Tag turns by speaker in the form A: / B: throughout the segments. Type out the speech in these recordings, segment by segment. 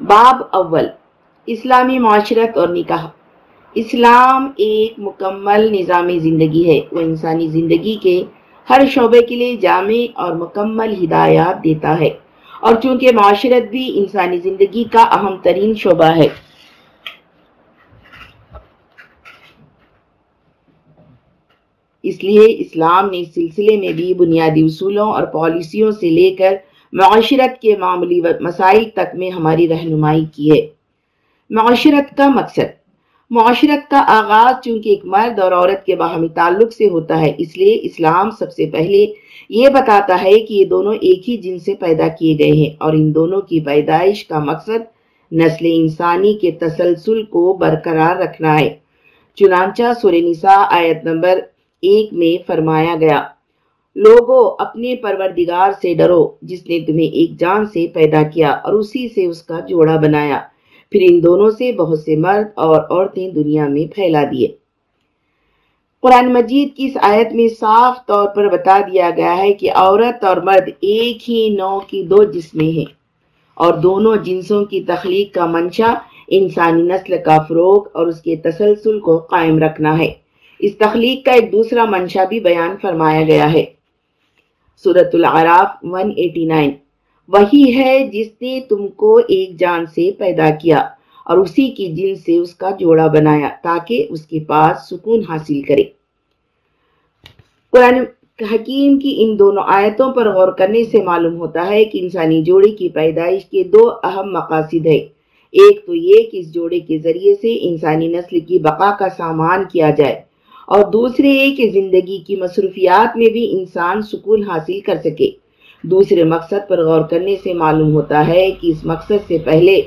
A: باب اول، اسلامی معاشرت اور نکاح۔ اسلام ایک مکمل نظام زندگی ہے، وہ انسانی زندگی کے ہر شعبے کے لیے جامع اور مکمل ہدایات دیتا ہے۔ اور چونکہ معاشرت بھی انسانی زندگی کا اہم ترین شعبہ ہے۔ اس لیے اسلام نے اس سلسلے میں بھی بنیادی اصولوں اور پالیسیوں سے لے کر معاشرت کے معمولی مسائل تک میں ہماری رہنمائی کی ہے معاشرت کا مقصد۔ معاشرت کا آغاز چونکہ ایک مرد اور عورت کے باہمی تعلق سے ہوتا ہے، اس لیے اسلام سب سے پہلے یہ بتاتا ہے کہ یہ دونوں ایک ہی جن سے پیدا کیے گئے ہیں اور ان دونوں کی پیدائش کا مقصد نسل انسانی کے تسلسل کو برقرار رکھنا ہے۔ چنانچہ سورہ نساء آیت نمبر ایک میں فرمایا گیا لوگوں اپنے پروردگار سے ڈرو، جس نے تمہیں ایک جان سے پیدا کیا اور اسی سے اس کا جوڑا بنایا۔ پھر ان دونوں سے بہت سے مرد اور عورتیں دنیا میں پھیلا دیے۔ قرآن مجید کی اس آیت میں صاف طور پر بتا دیا گیا ہے کہ عورت اور مرد ایک ہی نو کی دو جسمیں ہیں اور دونوں جنسوں کی تخلیق کا منشا انسانی نسل کا فروغ اور اس کے تسلسل کو قائم رکھنا ہے۔ اس تخلیق کا ایک دوسرا منشا بھی بیان فرمایا گیا ہے۔ سورت العراف 189 وہی ہے جس نے تم کو ایک جان سے پیدا کیا اور اسی کی جن سے اس کا جوڑا بنایا تاکہ اس کے پاس سکون حاصل کرے۔ قرآن حکیم کی ان دونوں آیتوں پر غور کرنے سے معلوم ہوتا ہے کہ انسانی جوڑے کی پیدائش کے دو اہم مقاصد ہے ایک تو یہ کہ اس جوڑے کے ذریعے سے انسانی نسل کی بقا کا سامان کیا جائے۔ اور دوسرے یہ کہ زندگی کی مصروفیات میں بھی انسان سکون حاصل کر سکے۔ دوسرے مقصد پر غور کرنے سے معلوم ہوتا ہے کہ اس مقصد سے پہلے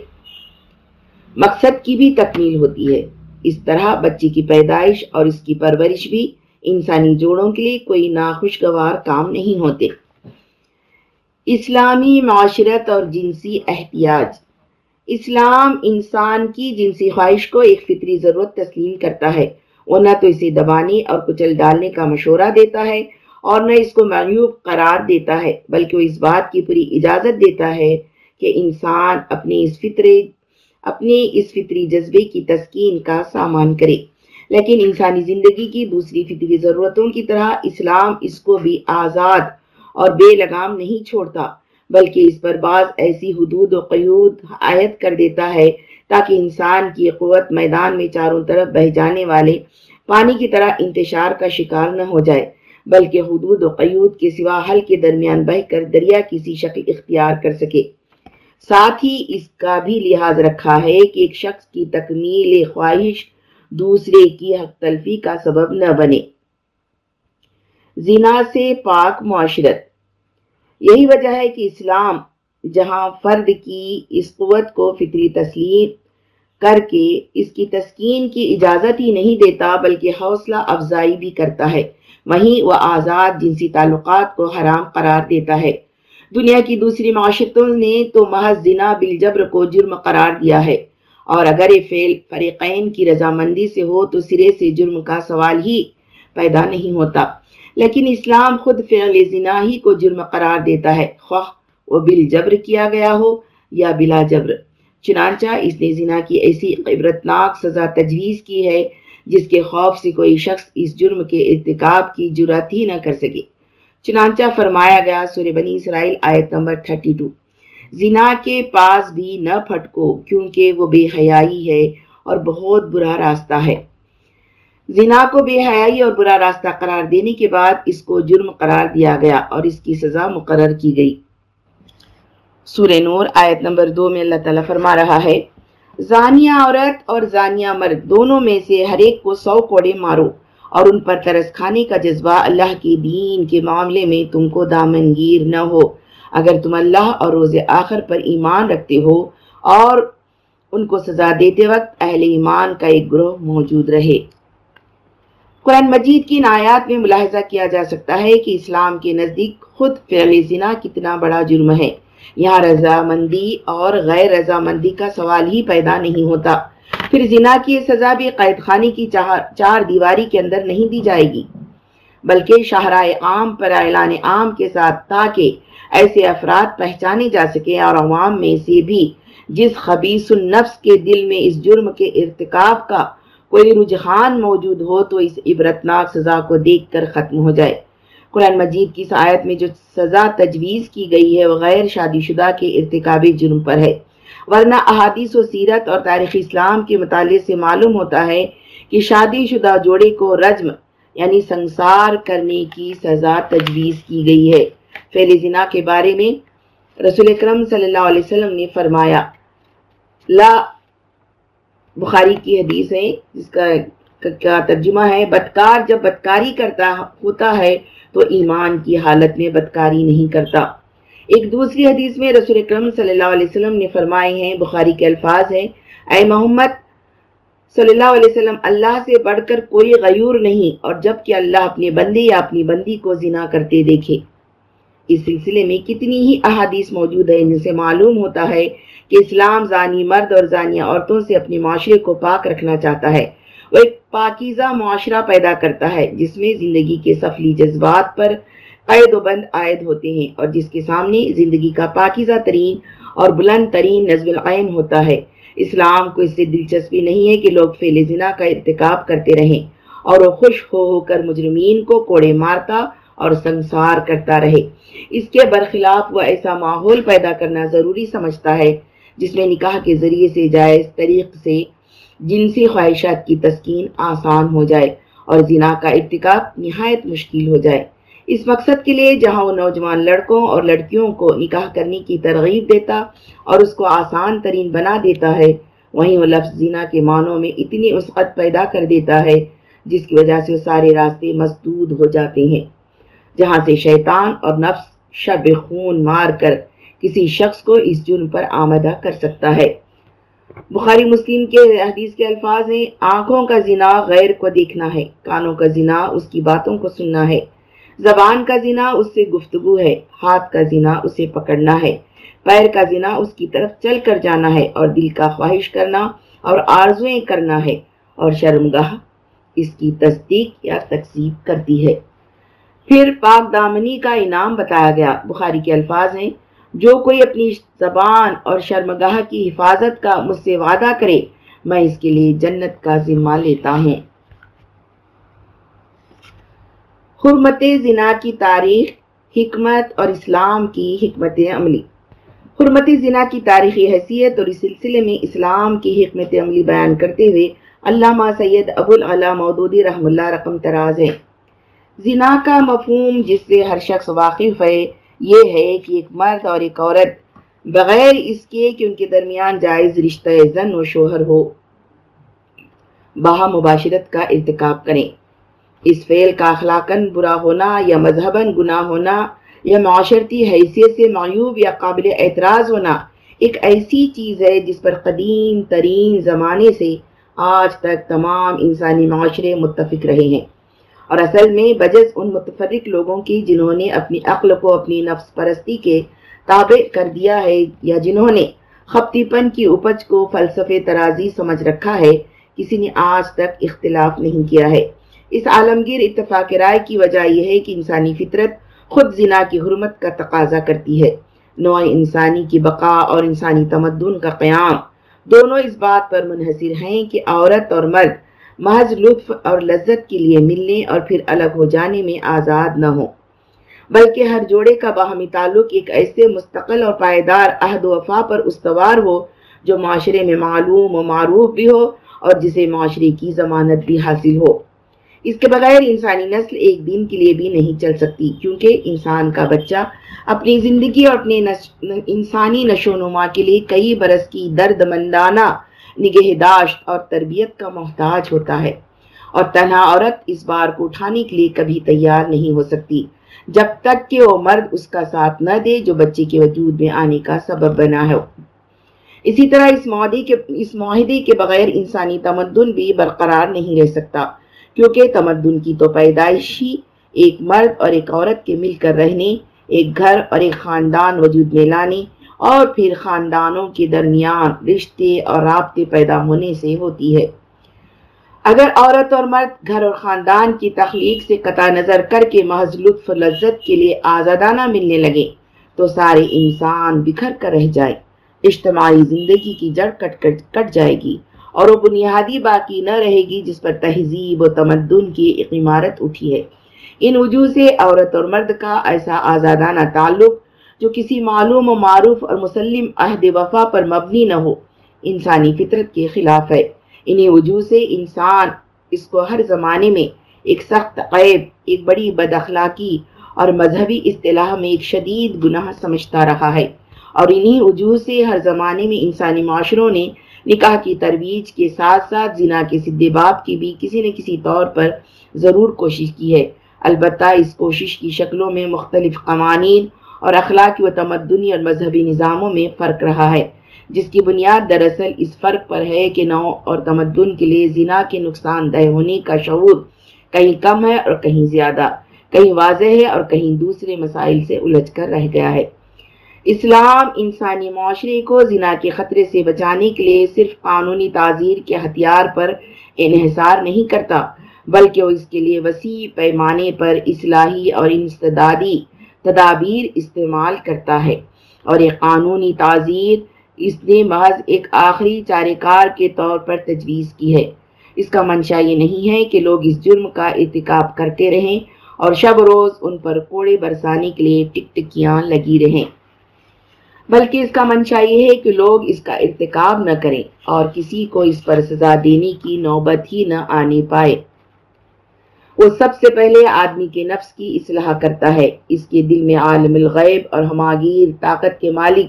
A: مقصد کی بھی تکمیل ہوتی ہے۔ اس طرح بچے کی پیدائش اور اس کی پرورش بھی انسانی جوڑوں کے لیے کوئی ناخوشگوار کام نہیں ہوتے۔ اسلامی معاشرت اور جنسی احتیاج۔ اسلام انسان کی جنسی خواہش کو ایک فطری ضرورت تسلیم کرتا ہے۔ وہ نہ تو اسے دبانے اور کچل ڈالنے کا مشورہ دیتا ہے اور نہ اس کو معیوب قرار دیتا ہے، بلکہ وہ اس بات کی پوری اجازت دیتا ہے کہ انسان اپنے اس فطرے، اپنے اس فطری جذبے کی تسکین کا سامان کرے۔ لیکن انسانی زندگی کی دوسری فطری ضرورتوں کی طرح اسلام اس کو بھی آزاد اور بے لگام نہیں چھوڑتا، بلکہ اس پر بعض ایسی حدود و قیود عائد کر دیتا ہے تاکہ انسان کی قوت میدان میں چاروں طرف بہ جانے والے پانی کی طرح انتشار کا شکار نہ ہو جائے، بلکہ حدود و قیود کے سوا حل کے درمیان بہ کر دریا کسی شکل اختیار کر سکے۔ ساتھ ہی اس کا بھی لحاظ رکھا ہے کہ ایک شخص کی تکمیل خواہش دوسرے کی حق تلفی کا سبب نہ بنے۔ زنا سے پاک معاشرت۔ یہی وجہ ہے کہ اسلام جہاں فرد کی اس قوت کو فطری تسلیم کر کے اس کی تسکین کی اجازت ہی نہیں دیتا، بلکہ حوصلہ افزائی بھی کرتا ہے۔ وہیں وہ آزاد جنسی تعلقات کو حرام قرار دیتا ہے۔ دنیا کی دوسری معاشرتوں نے تو محض زنا بالجبر کو جرم قرار دیا ہے۔ اور اگر یہ فعل فریقین کی رضامندی سے ہو تو سرے سے جرم کا سوال ہی پیدا نہیں ہوتا۔ لیکن اسلام خود فعل زنا ہی کو جرم قرار دیتا ہے۔ خواہ وہ بالجبر کیا گیا ہو یا بلا جبر۔ چنانچہ اس نے زنا کی ایسی عبرتناک سزا تجویز کی ہے جس کے خوف سے کوئی شخص اس جرم کے ارتکاب کی جرات ہی نہ کر سکے۔ چنانچہ فرمایا گیا سورہ بنی اسرائیل آیت نمبر 32 زنا کے پاس بھی نہ پھٹکو کیونکہ وہ بے حیائی ہے اور بہت برا راستہ ہے۔ زنا کو بے حیائی اور برا راستہ قرار دینے کے بعد اس کو جرم قرار دیا گیا اور اس کی سزا مقرر کی گئی۔ سورہ نور آیت نمبر دو میں اللہ تعالیٰ فرما رہا ہے، زانیہ عورت اور زانیہ مرد دونوں میں سے ہر ایک کو سو کوڑے مارو اور ان پر ترس کھانے کا جذبہ اللہ کی دین کے معاملے میں تم کو دامنگیر نہ ہو۔ اگر تم اللہ اور روز آخر پر ایمان رکھتے ہو اور ان کو سزا دیتے وقت اہل ایمان کا ایک گروہ موجود رہے۔ قرآن مجید کی نایات میں ملاحظہ کیا جا سکتا ہے کہ اسلام کے نزدیک خود فعل زنا کتنا بڑا جرم ہے۔ یہاں رضامندی اور غیر رضامندی کا سوال ہی پیدا نہیں ہوتا۔ پھر زنا کی سزا بھی قید خانی کی چار دیواری کے اندر نہیں دی جائے گی، بلکہ شاہراہ عام پر اعلان عام کے ساتھ تاکہ ایسے افراد پہچانے جا سکے اور عوام میں سے بھی جس خبیص النفس کے دل میں اس جرم کے ارتکاب کا کوئی رجحان موجود ہو تو اس عبرتناک سزا کو دیکھ کر ختم ہو جائے۔ قرآن مجید کی اس آیت میں جو سزا تجویز کی گئی ہے وہ غیر شادی شدہ کے ارتکاب جرم پر ہے۔ ورنہ احادیث و سیرت اور تاریخ اسلام کے مطالعے سے معلوم ہوتا ہے کہ شادی شدہ جوڑے کو رجم یعنی سنسار کرنے کی سزا تجویز کی گئی ہے۔ فیل زنا کے بارے میں رسول اکرم صلی اللہ علیہ وسلم نے فرمایا۔ لا بخاری کی حدیث ہے جس کا کا ترجمہ ہے؟ بدکار جب بدکاری کرتا ہوتا ہے تو ایمان کی حالت میں بدکاری نہیں کرتا۔ ایک دوسری حدیث میں رسول اکرم صلی اللہ علیہ وسلم نے فرمائے ہیں، بخاری کے الفاظ ہیں، اے محمد، صلی اللہ علیہ وسلم، اللہ سے بڑھ کر کوئی غیور نہیں، اور جبکہ اللہ اپنے بندے یا اپنی بندی کو زنا کرتے دیکھے۔ اس سلسلے میں کتنی ہی احادیث موجود ہے جن سے معلوم ہوتا ہے کہ اسلام زانی مرد اور زانیہ عورتوں سے اپنے معاشرے کو پاک رکھنا چاہتا ہے۔ وہ ایک پاکیزہ معاشرہ پیدا کرتا ہے، جس میں زندگی کے سفلی جذبات پر قید و بند عائد ہوتے ہیں اور جس کے سامنے زندگی کا پاکیزہ ترین اور بلند ترین نظم العین ہوتا ہے۔ اسلام کو اس سے دلچسپی نہیں ہے کہ لوگ فیل زنا کا ارتکاب کرتے رہیں اور وہ خوش ہو ہو کر مجرمین کو کوڑے مارتا اور سنسار کرتا رہے۔ اس کے برخلاف وہ ایسا ماحول پیدا کرنا ضروری سمجھتا ہے، جس میں نکاح کے ذریعے سے جائز طریق سے جنسی خواہشات کی تسکین آسان ہو جائے اور زنا کا ارتکاب نہایت مشکل ہو جائے۔ اس مقصد کے لیے جہاں وہ نوجوان لڑکوں اور لڑکیوں کو نکاح کرنے کی ترغیب دیتا اور اس کو آسان ترین بنا دیتا ہے، وہیں وہ لفظ زنا کے معنوں میں اتنی اسقت پیدا کر دیتا ہے، جس کی وجہ سے وہ سارے راستے مسدود ہو جاتے ہیں۔ جہاں سے شیطان اور نفس شب خون مار کر کسی شخص کو اس جرم پر آمدہ کر سکتا ہے۔ بخاری مسلم کے حدیث کے الفاظ ہیں، آنکھوں کا زنا غیر کو دیکھنا ہے، کانوں کا زنا اس کی باتوں کو سننا ہے، زبان کا زنا اس سے گفتگو ہے، ہاتھ کا زنا اسے پکڑنا ہے، پیر کا زنا اس کی طرف چل کر جانا ہے اور دل کا خواہش کرنا اور آرزویں کرنا ہے اور شرمگاہ اس کی تصدیق یا تقسیب کرتی ہے۔ پھر پاک دامنی کا انعام بتایا گیا۔ بخاری کے الفاظ ہیں جو کوئی اپنی زبان اور شرمگاہ کی حفاظت کا مجھ سے وعدہ کرے، میں اس کے لیے جنت کا ذمہ لیتا ہوں۔ حرمت زنا کی تاریخ، حکمت اور اسلام کی حکمت عملی۔ حرمت زنا کی تاریخی حیثیت اور اس سلسلے میں اسلام کی حکمت عملی بیان کرتے ہوئے علامہ سید ابو العلا مودودی رحم اللہ رقم تراز ہے۔ زنا کا مفہوم جس سے ہر شخص واقف ہے یہ ہے کہ ایک مرد اور ایک عورت بغیر اس کے کہ ان کے درمیان جائز رشتہ زن و شوہر ہو۔ باہا مباشرت کا ارتکاب کریں۔ اس فعل کا اخلاقاً برا ہونا یا مذہباً گناہ ہونا یا معاشرتی حیثیت سے معیوب یا قابل اعتراض ہونا ایک ایسی چیز ہے جس پر قدیم ترین زمانے سے آج تک تمام انسانی معاشرے متفق رہے ہیں۔ اور اصل میں بجز ان متفرق لوگوں کی جنہوں نے اپنی عقل کو اپنی نفس پرستی کے تابع کر دیا ہے یا جنہوں نے خپتی پن کی اپج کو فلسفے ترازی سمجھ رکھا ہے، کسی نے آج تک اختلاف نہیں کیا ہے۔ اس عالمگیر اتفاق رائے کی وجہ یہ ہے کہ انسانی فطرت خود زنا کی حرمت کا تقاضا کرتی ہے۔ نوع انسانی کی بقا اور انسانی تمدن کا قیام دونوں اس بات پر منحصر ہیں کہ عورت اور مرد محض لطف اور لذت کے لیے ملنے اور پھر الگ ہو جانے میں آزاد نہ ہو بلکہ ہر جوڑے کا باہمی تعلق ایک ایسے مستقل اور پائیدار عہد و وفا پر استوار ہو جو معاشرے میں معلوم و معروف بھی ہو اور جسے معاشرے کی ضمانت بھی حاصل ہو۔ اس کے بغیر انسانی نسل ایک دن کے لیے بھی نہیں چل سکتی، کیونکہ انسان کا بچہ اپنی زندگی اور اپنے انسانی نشو نما کے لیے کئی برس کی درد مندانہ نگہداشت اور تربیت کا محتاج ہوتا ہے۔ اور تنہا عورت اس بار کو اٹھانے کے لیے کبھی تیار نہیں ہو سکتی۔ جب تک کہ وہ مرد اس کا ساتھ نہ دے، جو بچے کے وجود میں آنے کا سبب بنا ہے اسی طرح اس معاہدے کے، اس معاہدے کے بغیر انسانی تمدن بھی برقرار نہیں رہ سکتا، کیونکہ تمدن کی تو پیدائشی ایک مرد اور ایک عورت کے مل کر رہنے، ایک گھر اور ایک خاندان وجود میں لانے اور پھر خاندانوں کے درمیان رشتے اور رابطے پیدا ہونے سے ہوتی ہے۔ اگر عورت اور مرد گھر اور خاندان کی تخلیق سے قطع نظر کر کے محض لطف لذت کے لیے آزادانہ ملنے لگے، تو سارے انسان بکھر کر رہ جائے اجتماعی زندگی کی جڑ کٹ کٹ کٹ جائے گی اور وہ بنیادی باقی نہ رہے گی جس پر تہذیب و تمدن کی ایک عمارت اٹھی ہے۔ ان وجوہ سے عورت اور مرد کا ایسا آزادانہ تعلق جو کسی معلوم و معروف اور مسلم عہد وفا پر مبنی نہ ہو۔ انسانی فطرت کے خلاف ہے۔ انہی وجوہ سے انسان اس کو ہر زمانے میں ایک سخت قیب ایک بڑی بد اخلاقی اور مذہبی اصطلاح میں ایک شدید گناہ سمجھتا رہا ہے۔ اور انہی وجوہ سے ہر زمانے میں انسانی معاشروں نے نکاح کی ترویج کے ساتھ ساتھ زنا کے سدے باب کی بھی کسی نہ کسی طور پر ضرور کوشش کی ہے۔ البتہ اس کوشش کی شکلوں میں مختلف قوانین اور اخلاقی و تمدنی اور مذہبی نظاموں میں فرق رہا ہے۔ جس کی بنیاد دراصل اس فرق پر ہے کہ نو اور تمدن کے لیے زنا کے نقصان دہ ہونے کا شعور کہیں کم ہے اور کہیں زیادہ، کہیں واضح ہے اور کہیں دوسرے مسائل سے الجھ کر رہ گیا ہے۔ اسلام انسانی معاشرے کو زنا کے خطرے سے بچانے کے لیے صرف قانونی تعزیر کے ہتھیار پر انحصار نہیں کرتا، بلکہ وہ اس کے لیے وسیع پیمانے پر اصلاحی اور انسدادی تدابیر استعمال کرتا ہے۔ اور یہ قانونی تعزیر اس نے محض ایک آخری چارے کار کے طور پر تجویز کی ہے۔ اس کا منشا یہ نہیں ہے کہ لوگ اس جرم کا ارتکاب کرتے رہیں اور شب روز ان پر کوڑے برسانے کے لیے ٹک ٹکیاں لگی رہیں۔ بلکہ اس کا منشا یہ ہے کہ لوگ اس کا ارتکاب نہ کریں اور کسی کو اس پر سزا دینے کی نوبت ہی نہ آنے پائے۔ وہ سب سے پہلے آدمی کے نفس کی اصلاح کرتا ہے۔ اس کے دل میں عالم الغیب اور ہماگیر طاقت کے مالک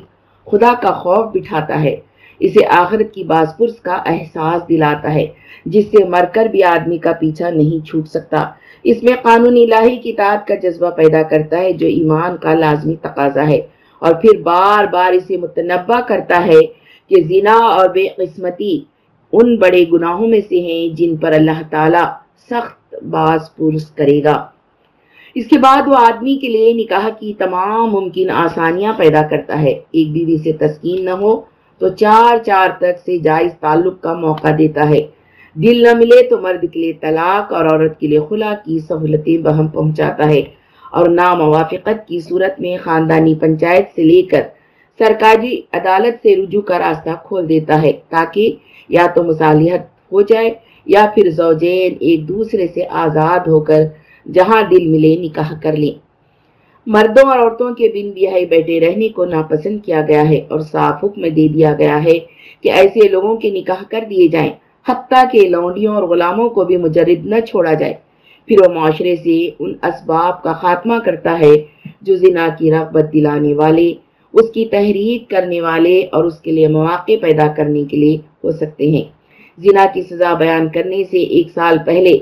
A: خدا کا خوف بٹھاتا ہے۔ اسے آخرت کی باز پرس کا احساس دلاتا ہے، جس سے مر کر بھی آدمی کا پیچھا نہیں چھوٹ سکتا۔ اس میں قانون الہی کی تعداد کا جذبہ پیدا کرتا ہے، جو ایمان کا لازمی تقاضا ہے۔ اور پھر بار بار اسے متنبع کرتا ہے کہ زنا اور بے قسمتی ان بڑے گناہوں میں سے ہیں جن پر اللہ تعالی سخت باز پرس کرے گا۔ اس کے بعد وہ آدمی کے لیے نکاح کی تمام ممکن آسانیاں پیدا کرتا ہے۔ ایک بیوی سے تسکین نہ ہو تو چار چار تک سے جائز تعلق کا موقع دیتا ہے۔ دل نہ ملے تو مرد کے لیے طلاق اور عورت کے لیے خلا کی سہولتیں بہم پہنچاتا ہے اور ناموافقت کی صورت میں خاندانی پنچایت سے لے کر سرکاری عدالت سے رجوع کا راستہ کھول دیتا ہے تاکہ یا تو مصالحت ہو جائے یا پھر زوجین ایک دوسرے سے آزاد ہو کر جہاں دل ملے نکاح کر لیں۔ مردوں اور عورتوں کے بن بیاہی بیٹھے رہنے کو ناپسند کیا گیا ہے اور صاف حکم دے دیا گیا ہے کہ ایسے لوگوں کے نکاح کر دیے جائیں، حتیٰ کہ لونڈیوں اور غلاموں کو بھی مجرد نہ چھوڑا جائے۔ پھر وہ معاشرے سے ان اسباب کا خاتمہ کرتا ہے جو زنا کی رغبت دلانے والے، اس کی تحریک کرنے والے اور اس کے لیے مواقع پیدا کرنے کے لیے ہو سکتے ہیں۔ زنا کی سزا بیان کرنے سے ایک سال پہلے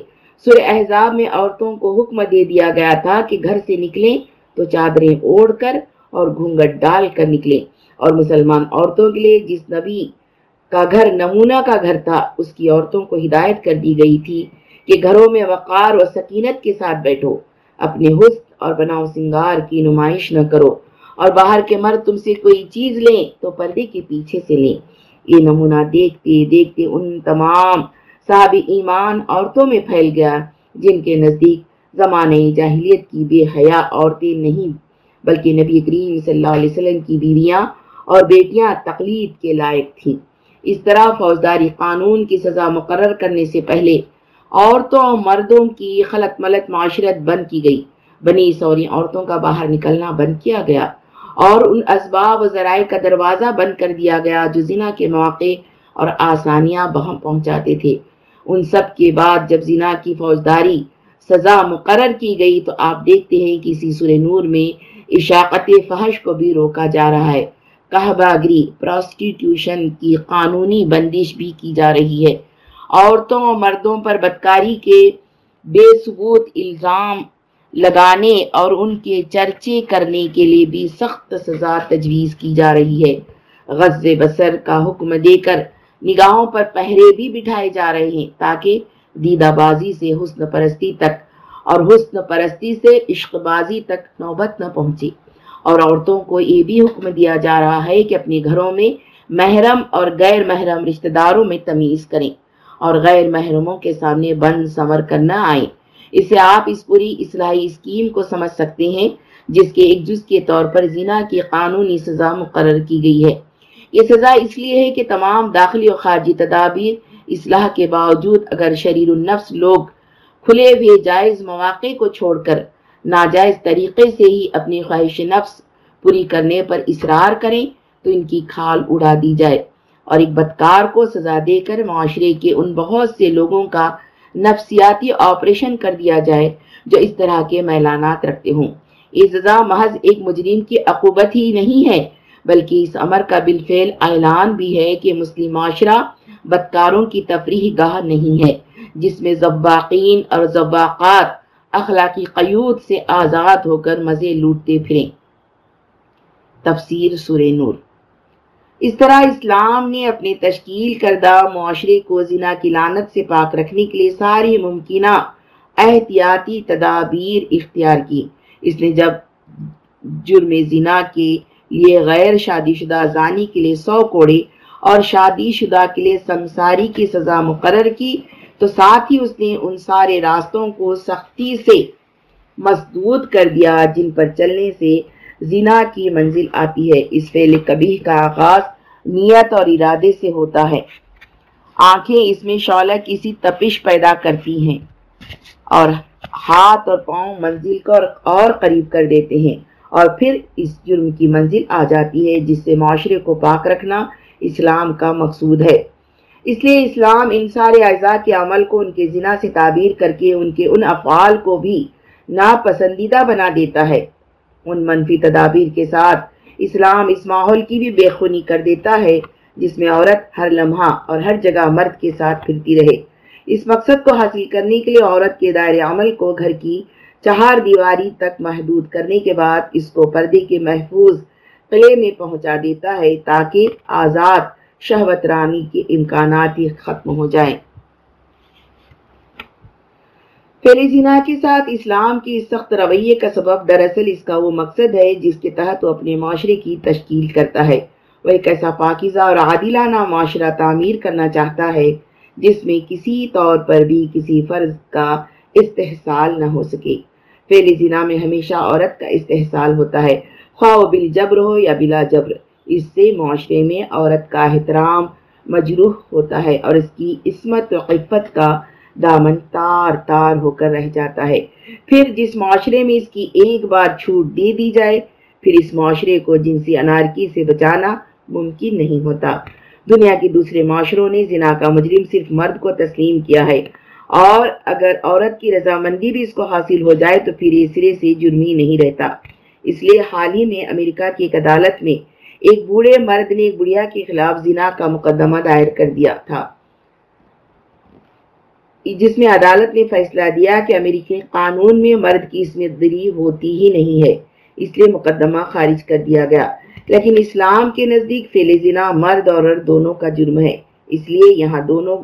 A: سورہ احزاب میں عورتوں کو حکم دے دیا گیا تھا کہ گھر سے نکلیں تو چادریں اوڑھ کر اور گھونگٹ ڈال کر نکلیں اور مسلمان عورتوں کے لیے جس نبی کا گھر نمونہ کا گھر تھا، اس کی عورتوں کو ہدایت کر دی گئی تھی کہ گھروں میں وقار و سکینت کے ساتھ بیٹھو، اپنے حسن اور بناؤ سنگار کی نمائش نہ کرو اور باہر کے مرد تم سے کوئی چیز لیں تو پردے کے پیچھے سے لیں۔ یہ نمونہ دیکھتے دیکھتے ان تمام صحابی ایمان عورتوں میں پھیل گیا، جن کے نزدیک زمانے جاہلیت کی بے حیا عورتیں نہیں، بلکہ نبی کریم صلی اللہ علیہ وسلم کی بیویاں اور بیٹیاں تقلید کے لائق تھیں۔ اس طرح فوجداری قانون کی سزا مقرر کرنے سے پہلے عورتوں اور مردوں کی خلط ملت معاشرت بند کی گئی۔ بنی سوری عورتوں کا باہر نکلنا بند کیا گیا۔ اور ان اسباب و ذرائع کا دروازہ بند کر دیا گیا جو زنا کے مواقع اور آسانیاں بہم پہنچاتے تھے۔ ان سب کے بعد جب زنا کی فوجداری سزا مقرر کی گئی تو آپ دیکھتے ہیں کہ اسی سورہ نور میں اشاقت فحش کو بھی روکا جا رہا ہے۔ کہباگری پراسٹیٹیوشن کی قانونی بندش بھی کی جا رہی ہے۔ عورتوں اور مردوں پر بدکاری کے بے ثبوت الزام لگانے اور ان کے چرچے کرنے کے لیے بھی سخت سزا تجویز کی جا رہی ہے۔ غز بسر کا حکم دے کر نگاہوں پر پہرے بھی بٹھائے جا رہے ہیں تاکہ دیدہ بازی سے حسن پرستی تک اور حسن پرستی سے عشق بازی تک نوبت نہ پہنچے۔ اور عورتوں کو یہ بھی حکم دیا جا رہا ہے کہ اپنے گھروں میں محرم اور غیر محرم رشتہ داروں میں تمیز کریں اور غیر محرموں کے سامنے بند سمر کر نہ آئیں۔ اسے آپ اس پوری اصلاحی اسکیم کو سمجھ سکتے ہیں، جس کے ایک جز کے طور پر زنا کی قانونی سزا مقرر کی گئی ہے۔ یہ سزا اس لیے ہے کہ تمام داخلی و خارجی تدابیر اصلاح کے باوجود اگر شریر النفس لوگ کھلے ہوئے جائز مواقع کو چھوڑ کر ناجائز طریقے سے ہی اپنی خواہش نفس پوری کرنے پر اصرار کریں، تو ان کی کھال اڑا دی جائے۔ اور ایک بدکار کو سزا دے کر معاشرے کے ان بہت سے لوگوں کا نفسیاتی آپریشن کر دیا جائے، جو اس طرح کے میلانات رکھتے ہوں۔ یہ سزا محض ایک مجرم کی عقوبت ہی نہیں ہے، بلکہ اس عمر کا بالفعل اعلان بھی ہے کہ مسلم معاشرہ بدکاروں کی تفریح گاہ نہیں ہے، جس میں زباقین اور زباقات اخلاقی قیود سے آزاد ہو کر مزے لوٹتے پھریں۔ تفسیر سورہ نور۔ اس طرح اسلام نے اپنے تشکیل کردہ معاشرے کو زنا کی لانت سے پاک رکھنے کے لیے ساری ممکنہ احتیاطی تدابیر اختیار کی۔ اس نے جب جرم زنا کے لیے غیر شادی شدہ زانی کے لیے سو کوڑے اور شادی شدہ کے لیے سمساری کی سزا مقرر کی، تو ساتھ ہی اس نے ان سارے راستوں کو سختی سے مسدود کر دیا جن پر چلنے سے زنا کی منزل آتی ہے۔ اس فعل کبھی کا آغاز نیت اور ارادے سے ہوتا ہے۔ آنکھیں اس میں شعلہ کسی تپش پیدا کرتی ہیں اور ہاتھ اور پاؤں منزل کو اور قریب کر دیتے ہیں۔ اور پھر اس جرم کی منزل آ جاتی ہے، جس سے معاشرے کو پاک رکھنا اسلام کا مقصود ہے۔ اس لیے اسلام ان سارے اعضاء کے عمل کو ان کے زنا سے تعبیر کر کے ان کے ان افعال کو بھی ناپسندیدہ بنا دیتا ہے۔ ان منفی تدابیر کے ساتھ۔ اسلام اس ماحول کی بھی بے خونی کر دیتا ہے، جس میں عورت ہر لمحہ اور ہر جگہ مرد کے ساتھ پھرتی رہے۔ اس مقصد کو حاصل کرنے کے لیے عورت کے دائر عمل کو گھر کی چہار دیواری تک محدود کرنے کے بعد اس کو پردے کے محفوظ قلعے میں پہنچا دیتا ہے تاکہ آزاد شہوت رانی کے امکانات ہی ختم ہو جائیں۔ زنا کے ساتھ اسلام کی سخت رویے کا سبب دراصل اس کا وہ مقصد ہے جس کے تحت وہ اپنے معاشرے کی تشکیل کرتا ہے۔ وہ ایک ایسا پاکیزہ اور عادلانہ معاشرہ تعمیر کرنا چاہتا ہے جس میں کسی طور پر بھی کسی فرض کا استحصال نہ ہو سکے۔ فیل زنا میں ہمیشہ عورت کا استحصال ہوتا ہے۔ خواہ وہ بل جبر ہو یا بلا جبر اس سے معاشرے میں عورت کا احترام مجروح ہوتا ہے اور اس کی عصمت و عفت کا دامن تار تار ہو کر رہ جاتا ہے۔ پھر جس معاشرے میں اس کی ایک بار چھوٹ دے دی جائے، پھر اس معاشرے کو جنسی انارکی سے بچانا ممکن نہیں ہوتا۔ دنیا کے دوسرے معاشروں نے زنا کا مجرم صرف مرد کو تسلیم کیا ہے۔ اور اگر عورت کی رضامندی بھی اس کو حاصل ہو جائے تو پھر یہ سرے سے جرمی نہیں رہتا۔ اس لیے حال ہی میں امریکہ کی ایک عدالت میں ایک بوڑھے مرد نے ایک بڑھیا کے خلاف زنا کا مقدمہ دائر کر دیا تھا۔ جس میں عدالت نے فیصلہ دیا کہ امریکی قانون میں مرد کی اسمت دری ہوتی ہی نہیں ہے۔ اس لیے مقدمہ خارج کر دیا گیا۔ لیکن اسلام کے نزدیک فیل زنا مرد اور عورت دونوں کا جرم ہے۔ اس لیے یہاں دونوں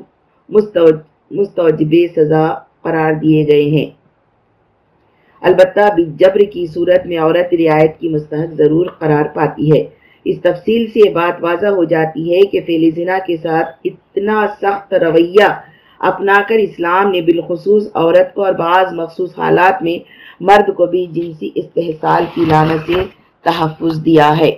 A: مستوجب سزا قرار دیے گئے ہیں۔ البتہ جبر کی صورت میں عورت رعایت کی مستحق ضرور قرار پاتی ہے۔ اس تفصیل سے یہ بات واضح ہو جاتی ہے کہ فیل زنا کے ساتھ اتنا سخت رویہ اپنا کر اسلام نے بالخصوص عورت کو اور بعض مخصوص حالات میں مرد کو بھی جنسی استحصال کی لانت سے تحفظ دیا ہے۔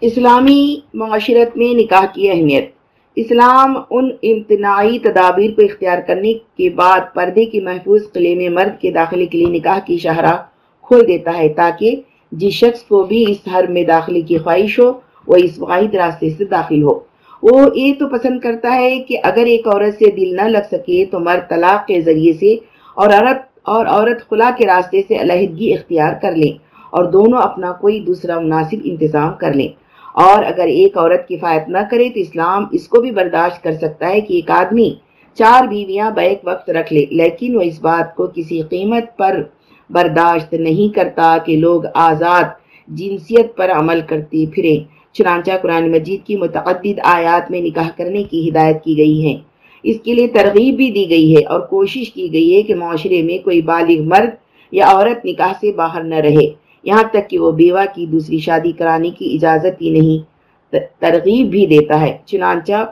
A: اسلامی معاشرت میں نکاح کی اہمیت۔ اسلام ان امتناعی تدابیر کو اختیار کرنے کے بعد پردے کے محفوظ قلعے میں مرد کے داخلے کے لیے نکاح کی شہرہ کھول دیتا ہے تاکہ جس شخص کو بھی اس حرم میں داخلے کی خواہش ہو وہ اس واحد راستے سے داخل ہو۔ وہ یہ تو پسند کرتا ہے کہ اگر ایک عورت سے دل نہ لگ سکے تو مرد طلاق کے ذریعے سے اور عورت اور عورت خلا کے راستے سے علیحدگی اختیار کر لیں اور دونوں اپنا کوئی دوسرا مناسب انتظام کر لیں۔ اور اگر ایک عورت کفایت نہ کرے تو اسلام اس کو بھی برداشت کر سکتا ہے کہ ایک آدمی چار بیویاں بیک وقت رکھ لے، لیکن وہ اس بات کو کسی قیمت پر برداشت نہیں کرتا کہ لوگ آزاد جنسیت پر عمل کرتے پھریں۔ چنانچہ قرآن مجید کی متعدد آیات میں نکاح کرنے کی ہدایت کی گئی ہے اس کے لیے ترغیب بھی دی گئی ہے اور کوشش کی گئی ہے کہ معاشرے میں کوئی بالغ مرد یا عورت نکاح سے باہر نہ رہے۔ یہاں تک کہ وہ بیوہ کی دوسری شادی کرانے کی اجازت ہی نہیں ترغیب بھی دیتا ہے۔ چنانچہ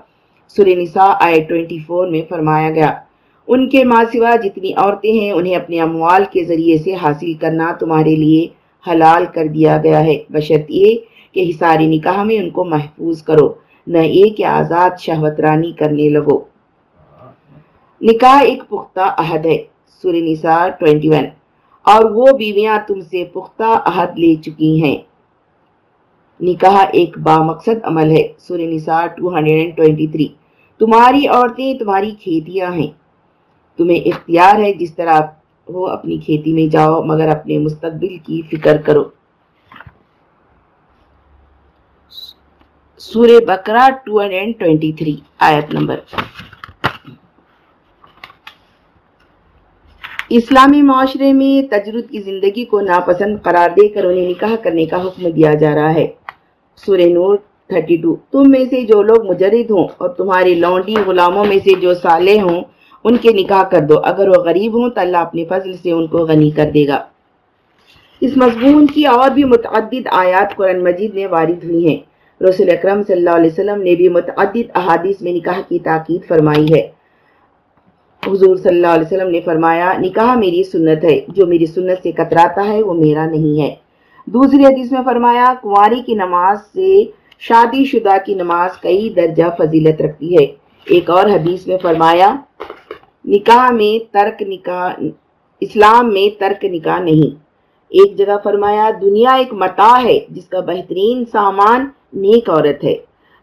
A: سورہ نساء آئے 24 میں فرمایا گیا، ان کے ماں سوا جتنی عورتیں ہیں، انہیں اپنے اموال کے ذریعے سے حاصل کرنا تمہارے لیے حلال کر دیا گیا ہے۔ بشرط یہ کہ حساری نکاح میں ان کو محفوظ کرو، نہ یہ کہ آزاد شہوت رانی کرنے لگو۔ نکاح ایک پختہ عہد ہے، سورہ نساء 21 اور وہ بیویاں تم سے پختہ عہد لے چکی ہیں۔ نکاح ایک بامقصد عمل ہے، سورہ نساء 223 تمہاری عورتیں تمہاری کھیتیاں ہیں۔ تمہیں اختیار ہے جس طرح ہو اپنی کھیتی میں جاؤ، مگر اپنے مستقبل کی فکر کرو۔ سورہ بقرہ 223 آیت نمبر۔ اسلامی معاشرے میں تجرد کی زندگی کو ناپسند قرار دے کر انہیں نکاح کرنے کا حکم دیا جا رہا ہے۔ سورہ نور 32 تم میں سے جو لوگ مجرد ہوں اور تمہاری لونڈی غلاموں میں سے جو صالح ہوں، ان کے نکاح کر دو۔ اگر وہ غریب ہوں تو اللہ اپنے فضل سے ان کو غنی کر دے گا۔ اس مضمون کی اور بھی متعدد آیات قرآن مجید میں وارد ہوئی ہیں۔ رسول اکرم صلی اللہ علیہ وسلم نے بھی متعدد احادیث میں نکاح کی تاکید فرمائی ہے۔ حضور صلی اللہ علیہ وسلم نے فرمایا، نکاح میری سنت ہے، جو میری سنت سے کتراتا ہے وہ میرا نہیں ہے۔ دوسری حدیث میں فرمایا، کنواری کی نماز سے شادی شدہ کی نماز کئی درجہ فضیلت رکھتی ہے۔ ایک اور حدیث میں فرمایا، نکاح میں ترک نکاح، اسلام میں ترک نکاح نہیں۔ ایک جگہ فرمایا، دنیا ایک متا ہے، جس کا بہترین سامان نیک عورت ہے۔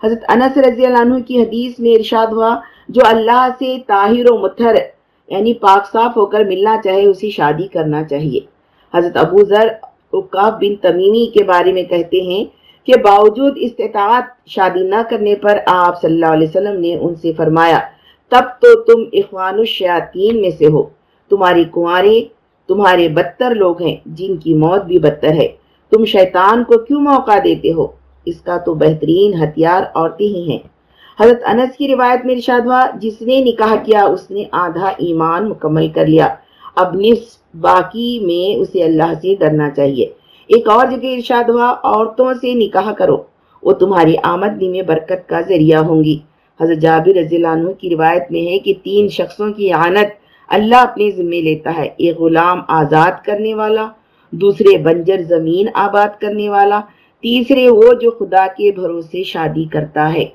A: حضرت انس رضی اللہ عنہ کی حدیث میں ارشاد ہوا، جو اللہ سے طاہر و متھر یعنی پاک صاف ہو کر ملنا چاہے اسی شادی کرنا چاہیے۔ حضرت ابو ذر اقاف بن تمیمی کے بارے میں کہتے ہیں کہ باوجود استطاعت شادی نہ کرنے پر آپ صلی اللہ علیہ وسلم نے ان سے فرمایا، تب تو تم اخوان الشیاطین میں سے ہو۔ تمہاری کنوارے تمہارے بدتر لوگ ہیں، جن کی موت بھی بدتر ہے۔ تم شیطان کو کیوں موقع دیتے ہو؟ اس کا تو بہترین ہتھیار عورتیں ہی ہیں۔ حضرت انس کی روایت میں ارشاد ہوا، جس نے نکاح کیا، اس نے آدھا ایمان مکمل کر لیا۔ اب نصف باقی میں اسے اللہ سے ڈرنا چاہیے۔ ایک اور جگہ ارشاد ہوا، عورتوں سے نکاح کرو، وہ تمہاری آمدنی میں برکت کا ذریعہ ہوں گی۔ حضرت جابر رضی اللہ عنہ کی روایت میں ہے کہ تین شخصوں کی عانت اللہ اپنے ذمہ لیتا ہے، ایک غلام آزاد کرنے والا، دوسرے بنجر زمین آباد کرنے والا تیسرے وہ جو خدا کے بھروسے شادی کرتا ہے۔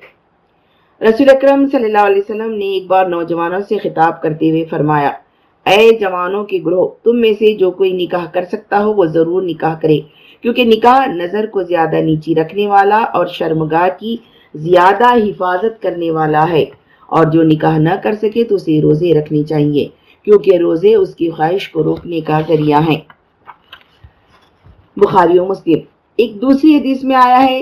A: رسول اکرم صلی اللہ علیہ وسلم نے ایک بار نوجوانوں سے خطاب کرتے ہوئے فرمایا، اے جوانوں کے گروہ، تم میں سے جو کوئی نکاح کر سکتا ہو وہ ضرور نکاح کرے، کیونکہ نکاح نظر کو زیادہ نیچی رکھنے والا اور شرمگاہ کی زیادہ حفاظت کرنے والا ہے۔ اور جو نکاح نہ کر سکے تو اسے روزے رکھنی چاہیے، کیونکہ روزے اس کی خواہش کو روکنے کا ذریعہ ہیں۔ بخاری و مسلم ایک دوسری حدیث میں آیا ہے،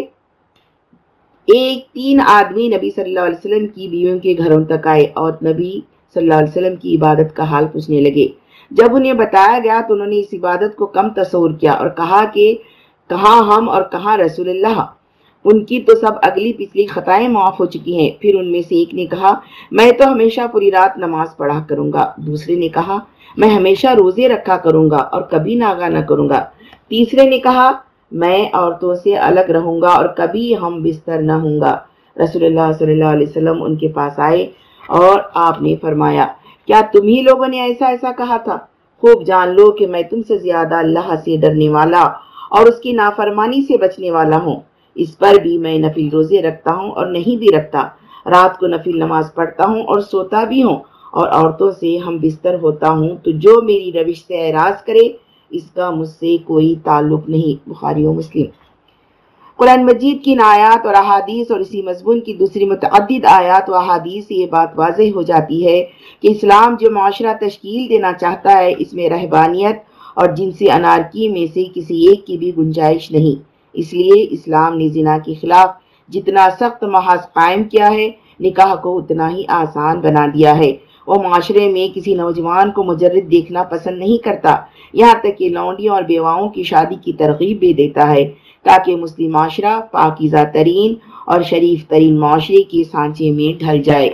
A: ایک تین آدمی نبی صلی اللہ علیہ وسلم کی بیویوں کے گھروں تک آئے اور نبی صلی اللہ علیہ وسلم کی عبادت کا حال پوچھنے لگے۔ جب انہیں بتایا گیا تو انہوں نے اس عبادت کو کم تصور کیا اور کہا کہ کہاں ہم اور کہاں رسول اللہ۔ ان کی تو سب اگلی پچھلی خطائیں معاف ہو چکی ہیں۔ پھر ان میں سے ایک نے کہا، میں تو ہمیشہ پوری رات نماز پڑھا کروں گا۔ دوسرے نے کہا، میں ہمیشہ روزے رکھا کروں گا اور کبھی ناگا نہ کروں گا۔ تیسرے نے کہا میں عورتوں سے الگ رہوں گا اور کبھی ہم بستر نہ ہوں گا۔ رسول اللہ صلی اللہ علیہ وسلم ان کے پاس آئے اور آپ نے فرمایا، کیا تم ہی لوگوں نے ایسا ایسا کہا تھا؟ خوب جان لو کہ میں تم سے زیادہ اللہ سے ڈرنے والا اور اس کی نافرمانی سے بچنے والا ہوں۔ اس پر بھی میں نفل روزے رکھتا ہوں اور نہیں بھی رکھتا۔ رات کو نفل نماز پڑھتا ہوں اور سوتا بھی ہوں اور عورتوں سے ہم بستر ہوتا ہوں تو جو میری روش سے اعراض کرے اس کا مجھ سے کوئی تعلق نہیں، بخاری و مسلم۔ قرآن مجید کی آیات اور احادیث اور اسی مضمون کی دوسری متعدد آیات و احادیث سے یہ بات واضح ہو جاتی ہے کہ اسلام جو معاشرہ تشکیل دینا چاہتا ہے، اس میں رہبانیت اور جنسی انارکی میں سے کسی ایک کی بھی گنجائش نہیں۔ اس لیے اسلام نے زنا کے خلاف جتنا سخت محاذ قائم کیا ہے، نکاح کو اتنا ہی آسان بنا دیا ہے۔ وہ معاشرے میں کسی نوجوان کو مجرد دیکھنا پسند نہیں کرتا یہاں تک کہ لونڈیوں اور بیواؤں کی شادی کی ترغیب بھی دیتا ہے تاکہ مسلم معاشرہ پاکیزہ ترین اور شریف ترین معاشرے کے سانچے میں ڈھل جائے۔